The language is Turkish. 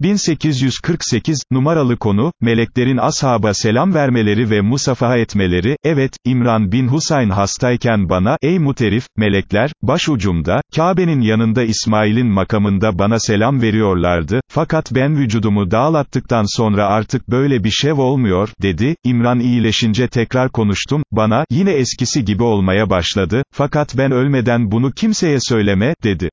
1848, numaralı konu, meleklerin ashaba selam vermeleri ve musafaha etmeleri, evet, İmran bin Husayn hastayken bana, ey muterif, melekler, başucumda, Kabe'nin yanında İsmail'in makamında bana selam veriyorlardı, fakat ben vücudumu dağlattıktan sonra artık böyle bir şey olmuyor, dedi, İmran iyileşince tekrar konuştum, bana, yine eskisi gibi olmaya başladı, fakat ben ölmeden bunu kimseye söyleme, dedi.